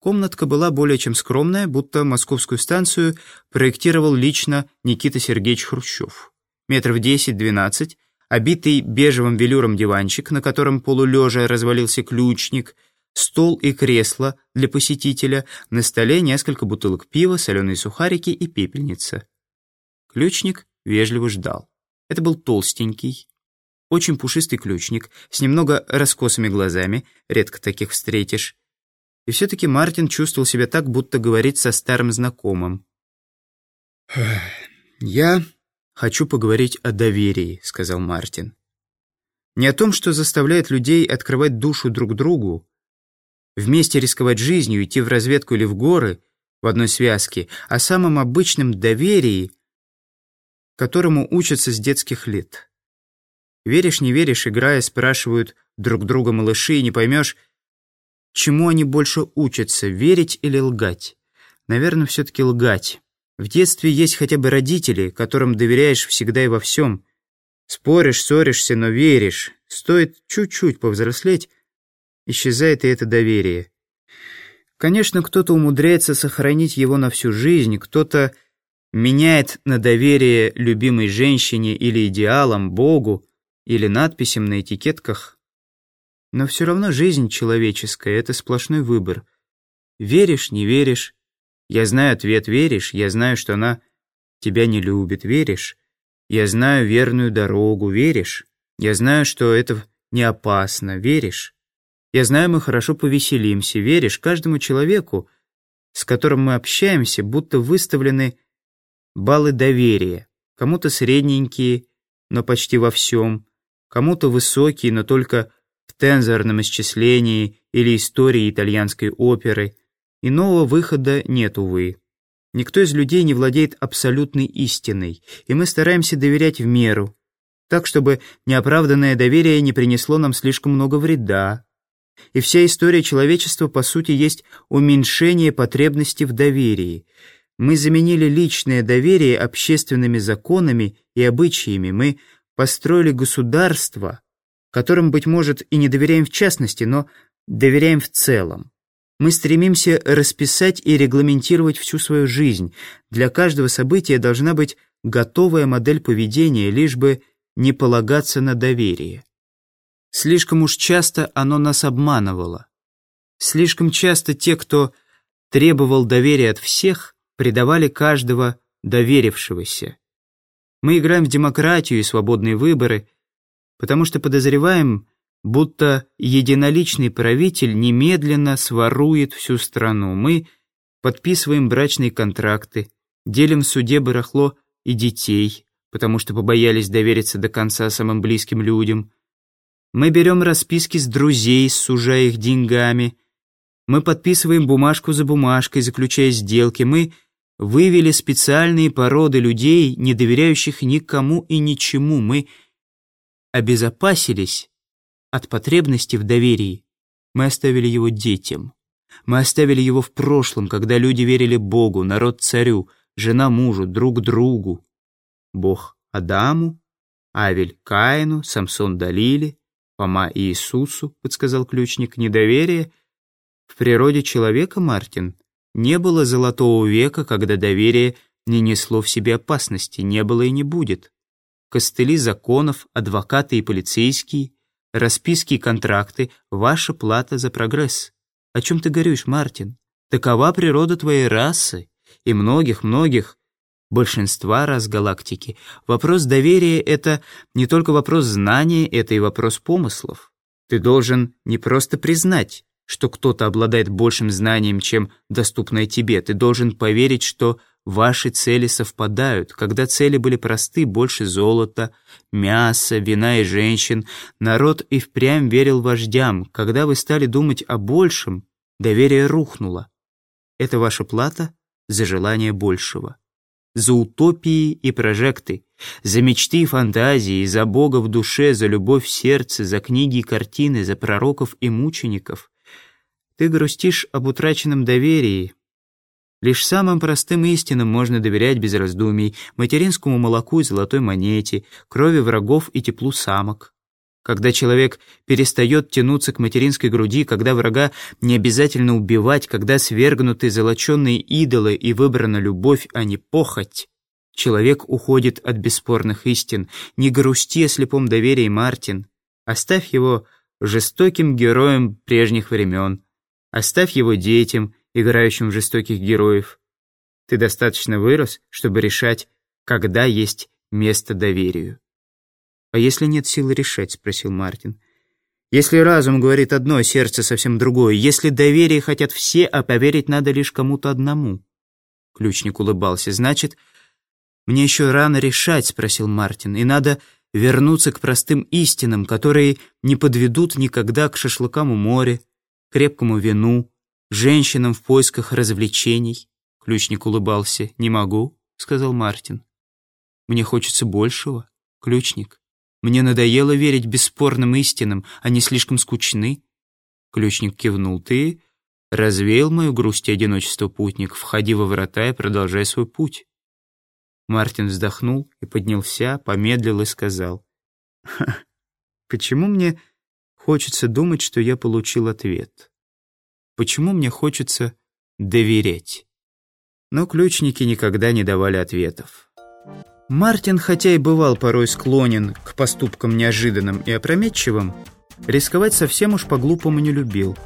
Комнатка была более чем скромная, будто московскую станцию проектировал лично Никита Сергеевич Хрущев. Метров 10-12, обитый бежевым велюром диванчик, на котором полулежа развалился ключник, стол и кресло для посетителя, на столе несколько бутылок пива, соленые сухарики и пепельница. Ключник вежливо ждал. Это был толстенький, очень пушистый ключник, с немного раскосыми глазами, редко таких встретишь, и все-таки Мартин чувствовал себя так, будто говорит со старым знакомым. «Я хочу поговорить о доверии», — сказал Мартин. «Не о том, что заставляет людей открывать душу друг другу, вместе рисковать жизнью, идти в разведку или в горы в одной связке, а о самом обычном доверии, которому учатся с детских лет. Веришь, не веришь, играя, спрашивают друг друга малыши, и не поймешь, Чему они больше учатся, верить или лгать? Наверное, все-таки лгать. В детстве есть хотя бы родители, которым доверяешь всегда и во всем. Споришь, ссоришься, но веришь. Стоит чуть-чуть повзрослеть, исчезает и это доверие. Конечно, кто-то умудряется сохранить его на всю жизнь, кто-то меняет на доверие любимой женщине или идеалам, Богу, или надписям на этикетках. Но все равно жизнь человеческая — это сплошной выбор. Веришь, не веришь. Я знаю ответ, веришь. Я знаю, что она тебя не любит, веришь. Я знаю верную дорогу, веришь. Я знаю, что это не опасно, веришь. Я знаю, мы хорошо повеселимся, веришь. Каждому человеку, с которым мы общаемся, будто выставлены баллы доверия. Кому-то средненькие, но почти во всем. Кому-то высокие, но только в тензорном исчислении или истории итальянской оперы. Иного выхода нет, увы. Никто из людей не владеет абсолютной истиной, и мы стараемся доверять в меру, так, чтобы неоправданное доверие не принесло нам слишком много вреда. И вся история человечества, по сути, есть уменьшение потребности в доверии. Мы заменили личное доверие общественными законами и обычаями. Мы построили государство, которым, быть может, и не доверяем в частности, но доверяем в целом. Мы стремимся расписать и регламентировать всю свою жизнь. Для каждого события должна быть готовая модель поведения, лишь бы не полагаться на доверие. Слишком уж часто оно нас обманывало. Слишком часто те, кто требовал доверия от всех, предавали каждого доверившегося. Мы играем в демократию и свободные выборы – потому что подозреваем, будто единоличный правитель немедленно сворует всю страну. Мы подписываем брачные контракты, делим в суде барахло и детей, потому что побоялись довериться до конца самым близким людям. Мы берем расписки с друзей, сужая их деньгами. Мы подписываем бумажку за бумажкой, заключая сделки. Мы вывели специальные породы людей, не доверяющих никому и ничему. Мы обезопасились от потребности в доверии, мы оставили его детям. Мы оставили его в прошлом, когда люди верили Богу, народ царю, жена мужу, друг другу. Бог Адаму, Авель Каину, Самсон Далиле, Фома Иисусу, подсказал ключник, недоверие. В природе человека, Мартин, не было золотого века, когда доверие не несло в себе опасности, не было и не будет костыли законов, адвокаты и полицейские, расписки и контракты — ваша плата за прогресс. О чем ты горюешь, Мартин? Такова природа твоей расы и многих-многих, большинства рас галактики. Вопрос доверия — это не только вопрос знания, это и вопрос помыслов. Ты должен не просто признать, что кто-то обладает большим знанием, чем доступное тебе. Ты должен поверить, что Ваши цели совпадают. Когда цели были просты, больше золота, мяса, вина и женщин, народ и впрямь верил вождям. Когда вы стали думать о большем, доверие рухнуло. Это ваша плата за желание большего. За утопии и прожекты, за мечты и фантазии, за Бога в душе, за любовь в сердце, за книги и картины, за пророков и мучеников. Ты грустишь об утраченном доверии, Лишь самым простым истинам можно доверять без раздумий, материнскому молоку и золотой монете, крови врагов и теплу самок. когда человек перестает тянуться к материнской груди, когда врага не обязательно убивать, когда свергнуты золоченные идолы и выбрана любовь, а не похоть. Человек уходит от бесспорных истин. Не грусти о слепом доверии, Мартин. Оставь его жестоким героем прежних времен. Оставь его детям, играющим в жестоких героев. Ты достаточно вырос, чтобы решать, когда есть место доверию. «А если нет силы решать?» — спросил Мартин. «Если разум говорит одно, сердце совсем другое. Если доверие хотят все, а поверить надо лишь кому-то одному». Ключник улыбался. «Значит, мне еще рано решать?» — спросил Мартин. «И надо вернуться к простым истинам, которые не подведут никогда к шашлыкам у моря, крепкому вину, женщинам в поисках развлечений». Ключник улыбался. «Не могу», — сказал Мартин. «Мне хочется большего, ключник». Мне надоело верить бесспорным истинам, они слишком скучны». Ключник кивнул. «Ты развеял мою грусть и одиночество, путник. Входи во врата и продолжай свой путь». Мартин вздохнул и поднялся, помедлил и сказал. «Почему мне хочется думать, что я получил ответ? Почему мне хочется доверять?» Но ключники никогда не давали ответов. Мартин, хотя и бывал порой склонен к поступкам неожиданным и опрометчивым, рисковать совсем уж по-глупому не любил.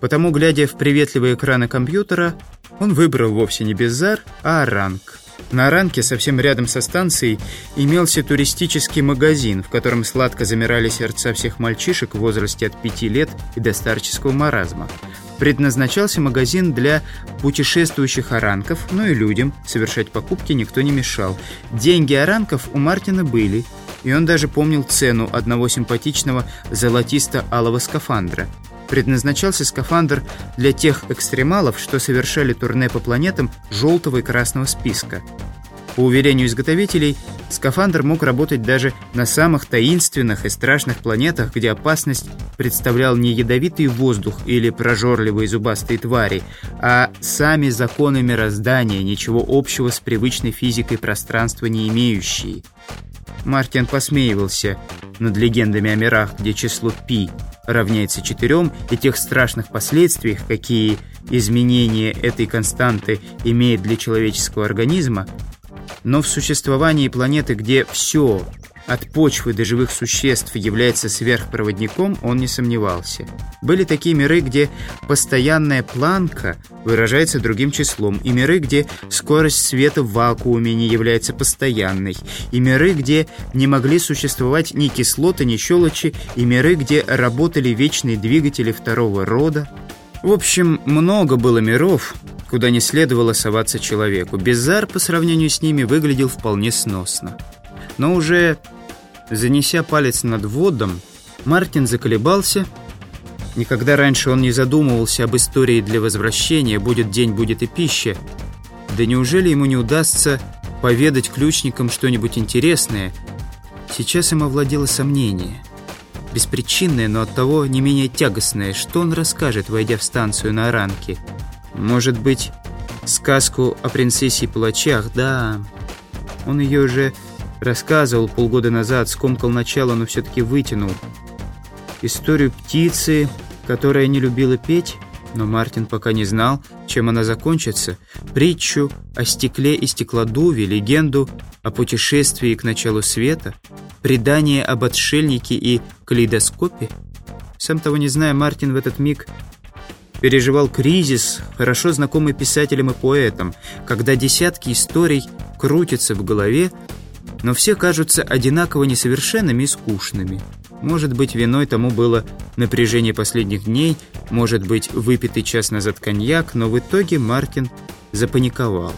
Потому, глядя в приветливые экраны компьютера, он выбрал вовсе не Безар, а Аранг. На Аранке, совсем рядом со станцией, имелся туристический магазин, в котором сладко замирали сердца всех мальчишек в возрасте от пяти лет и до старческого маразма – Предназначался магазин для путешествующих оранков, но и людям совершать покупки никто не мешал. Деньги оранков у Мартина были, и он даже помнил цену одного симпатичного золотисто-алого скафандра. Предназначался скафандр для тех экстремалов, что совершали турне по планетам желтого и красного списка. По уверению изготовителей, скафандр мог работать даже на самых таинственных и страшных планетах, где опасность представлял не ядовитый воздух или прожорливые зубастые твари, а сами законы мироздания, ничего общего с привычной физикой пространства не имеющие. Мартин посмеивался над легендами о мирах, где число π равняется четырем, и тех страшных последствиях, какие изменение этой константы имеет для человеческого организма, но в существовании планеты, где все, от почвы до живых существ, является сверхпроводником, он не сомневался. Были такие миры, где постоянная планка выражается другим числом, и миры, где скорость света в вакууме не является постоянной, и миры, где не могли существовать ни кислоты, ни щелочи, и миры, где работали вечные двигатели второго рода. В общем, много было миров, куда не следовало соваться человеку. Безар по сравнению с ними выглядел вполне сносно. Но уже занеся палец над водом, Мартин заколебался. Никогда раньше он не задумывался об истории для возвращения «будет день, будет и пища». Да неужели ему не удастся поведать ключникам что-нибудь интересное? Сейчас им овладело сомнение. Беспричинное, но оттого не менее тягостное. Что он расскажет, войдя в станцию на Оранке? Может быть, сказку о принцессе и палачах, да. Он ее уже рассказывал полгода назад, скомкал начало, но все-таки вытянул. Историю птицы, которая не любила петь, но Мартин пока не знал, чем она закончится. Притчу о стекле и стеклодуве, легенду о путешествии к началу света, предание об отшельнике и калейдоскопе. Сам того не зная, Мартин в этот миг переживал кризис, хорошо знакомый писателям и поэтам, когда десятки историй крутятся в голове, но все кажутся одинаково несовершенными и скучными. Может быть, виной тому было напряжение последних дней, может быть, выпитый час назад коньяк, но в итоге Мартин запаниковал.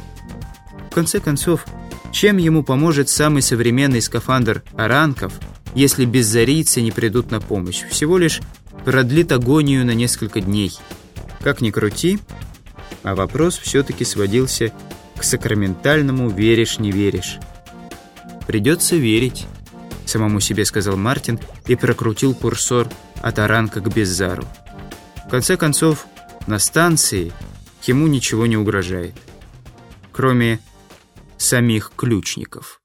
В конце концов, чем ему поможет самый современный скафандр оранков, если беззарийцы не придут на помощь? Всего лишь продлит агонию на несколько дней – как ни крути, а вопрос все-таки сводился к сакраментальному «веришь, не веришь». «Придется верить», — самому себе сказал Мартин и прокрутил курсор от Аранка к Беззару. В конце концов, на станции ему ничего не угрожает, кроме самих ключников.